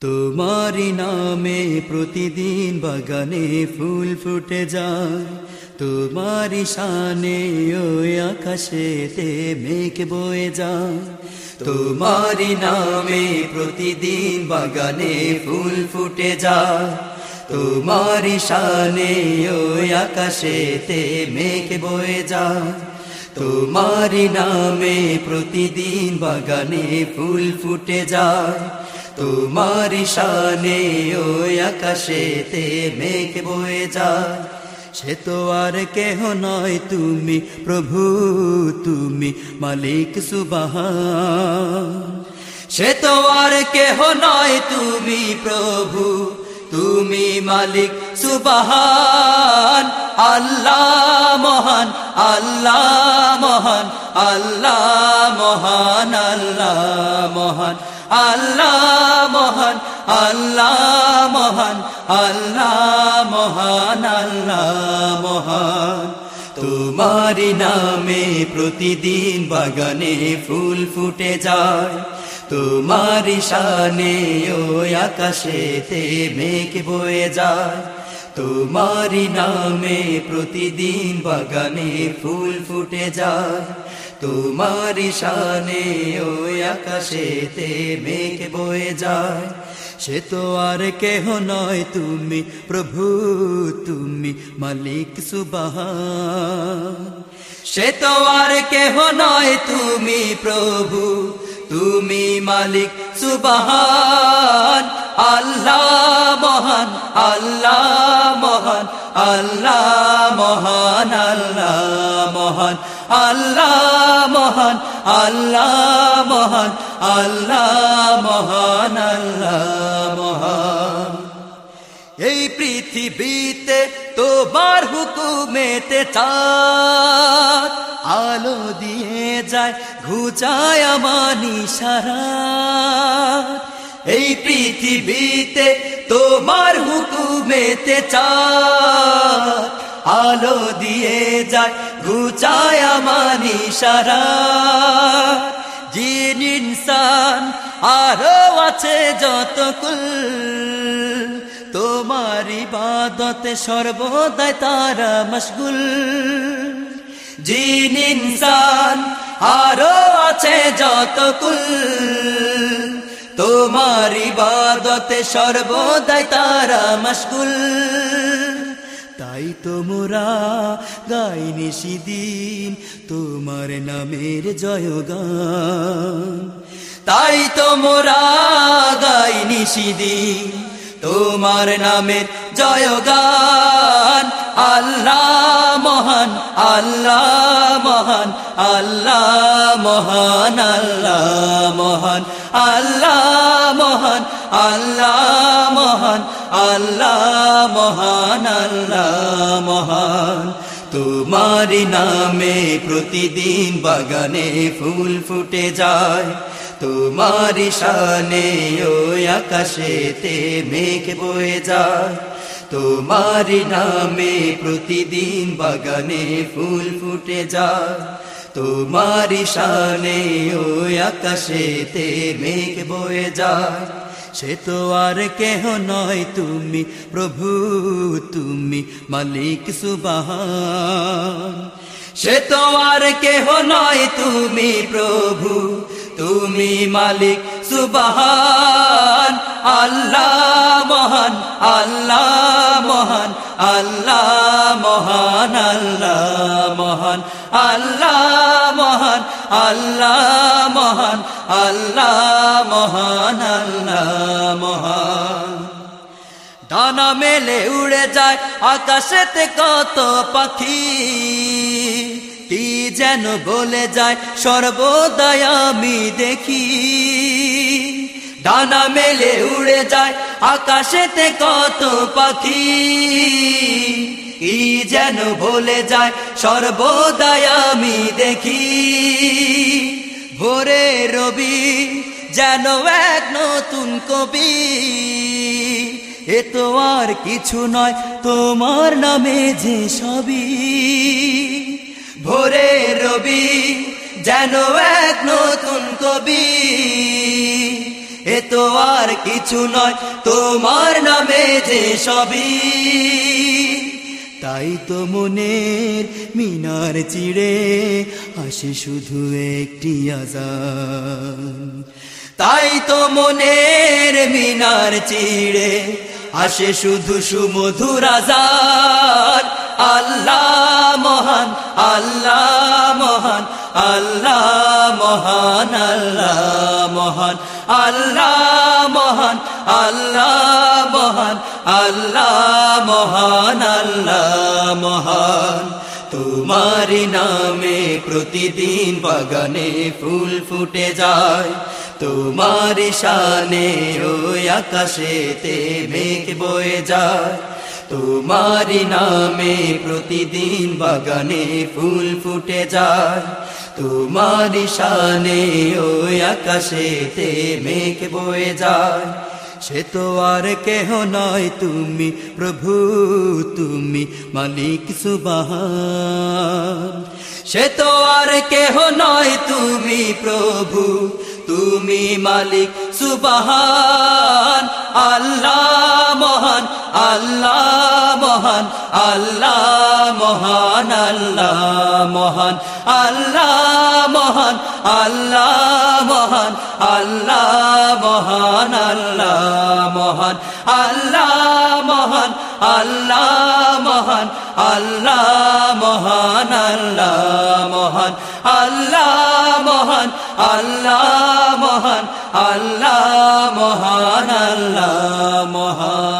তোমারি নামে প্রতিদিন বাগানে ফুল ফুটে যায়। তোমারি শানে ওই আকাশেতে মেঘ বয়ে যায়। তোমারি নামে প্রতিদিন বাগানে ফুল ফুটে যায়। তোমারি শানে ওই আকাশেতে মেঘ বয়ে যায়। তোমারি নামে প্রতিদিন বাগানে ফুল ফুটে যায়। তোমার শানে ওই আকাশেতে মেঘ বয়ে যায়। সে তো আর কেহ নয়, তুমি প্রভু, তুমি মালিক সুবাহা সে তো আর কেহ নয়, তুমি প্রভু, তুমি মালিক সুবাহান। আল্লাহ মহান, আল্লাহ মহান, আল্লাহ মহান আল্লাহ মহান আল্লাহ মহান আল্লাহ মহান আল্লাহ মহান আল্লাহ মহান। তোমার নামে প্রতিদিন বাগানে ফুল ফুটে যায়। তোমারি শানে ওই আকাশেতে মেঘ বয়ে যায়। তোমারি নামে প্রতিদিন বাগানে ফুল ফুটে যায়। তোমারি শানে ওই আকাশেতে মেঘ বয়ে যায়। সে তো আর কেহ নয়, তুমি প্রভু, তুমি মালিক সুবাহা সে তো আর কেহ নয়, তুমি প্রভু তুমি মালিক, সুবাহান, আল্লাহ মহান আল্লাহ মহান আল্লাহ মহান আল্লাহ মহান আল্লাহ মহান আল্লাহ মহান আল্লাহ মহান আল্লাহ মহান। এই পৃথিবীতে তোমার হুকুমেতে চাঁদ। আলো দিয়ে যায়, ঘুচায় আমানি সারা এই পৃথিবীতে তোমার হুকুমেতে চাঁদ। আলো দিয়ে যায়, ঘুচায় আমানি সারা জিন ইনসান আরও আছে যত কুল তোমার ইবাদতে সর্বদাই তারা মশগুল। জিন ইনসান আরও আছে যত কুল তোমার ইবাদতে সর্বদাই তারা মশগুল তাই তোমরা গাইনি সিদিন তোমার নামের জয় জয়গান। তাই তোমরা গাইনি সিদিন তোমার নামের জয়গান। আল্লাহ মহান আল্লাহ মহান আল্লাহ মহান আল্লাহ মহান আল্লাহ মহান আল্লাহ মহান আল্লাহ মহান আল্লাহ মহান। তোমারি নামে প্রতিদিন বাগানে ফুল ফুটে যায়। তোমারি শানে ওই আকাশেতে মেঘ বয়ে যায়। তোমারি নামে প্রতিদিন বাগানে ফুল ফুটে যায়। তোমারি শানে ওই আকাশেতে মেঘ বয়ে যায়। সে তো আর কেহ নয়, তুমি প্রভু, তুমি মালিক সুবাহান। সে তো আর কেহ নয়, তুমি প্রভু, তুমি মালিক সুবাহান। আল্লাহ মহান আল্লাহ মহান আল্লাহ মহান আল্লাহ মহান আল্লাহ মহান আল্লাহ মহান আল্লাহ মহান আল্লাহ মহান। ডানা মেলে উড়ে যায়, আকাশেতে কত পাখি। কি যেন বলে যায়, সর্বদাই আমি দেখি। ডানা মেলে উড়ে যায়, আকাশেতে কত পাখি? কি যেন বলে যায়, সর্বদাই আমি দেখি। ভোরে রবি যেন এক নতুন কবি। এ তো আর কিছু নয়, তোমার নামে যে সবই। ভোরে রবি যেন এক নতুন কবি। তো আর কিছু নয়, তোমার নামে যে সবই। তাই তো মনের মিনার চিড়ে আসে শুধু একটি আজান। তাই তো মনের মিনার চিড়ে আসে শুধু সুমধুর আজান। আল্লাহ মহান আল্লাহ মহান আল্লাহ মহান আল্লাহ মহান। আল্লাহ মহান আল্লাহ মহান আল্লাহ মহান আল্লাহ মহান। তোমারি নামে প্রতিদিন বাগানে ফুল ফুটে যায়। তোমার শানে ওই আকাশেতে মেঘ বয়ে যায়। তোমারি নামে প্রতিদিন বাগানে ফুল ফুটে যায়। তোমারি শানে ওই আকাশেতে মেঘ বয়ে যায়। সে তো আর কেহ নয়, তুমি প্রভু, তুমি মালিক সুবাহান। সে তো আর কেহ নয়, তুমি প্রভু, তুমি মালিক সুবাহান। আল্লাহ মহান, আল্লাহ মহান আল্লাহ মহান আল্লাহ মহান আল্লাহ মহান আল্লাহ মহান আল্লাহ মহান আল্লাহ মহান আল্লাহ মহান আল্লাহ মহান আল্লাহ মহান আল্লাহ মহান আল্লাহ মহান আল্লাহ মহান আল্লাহ মহান আল্লাহ মহান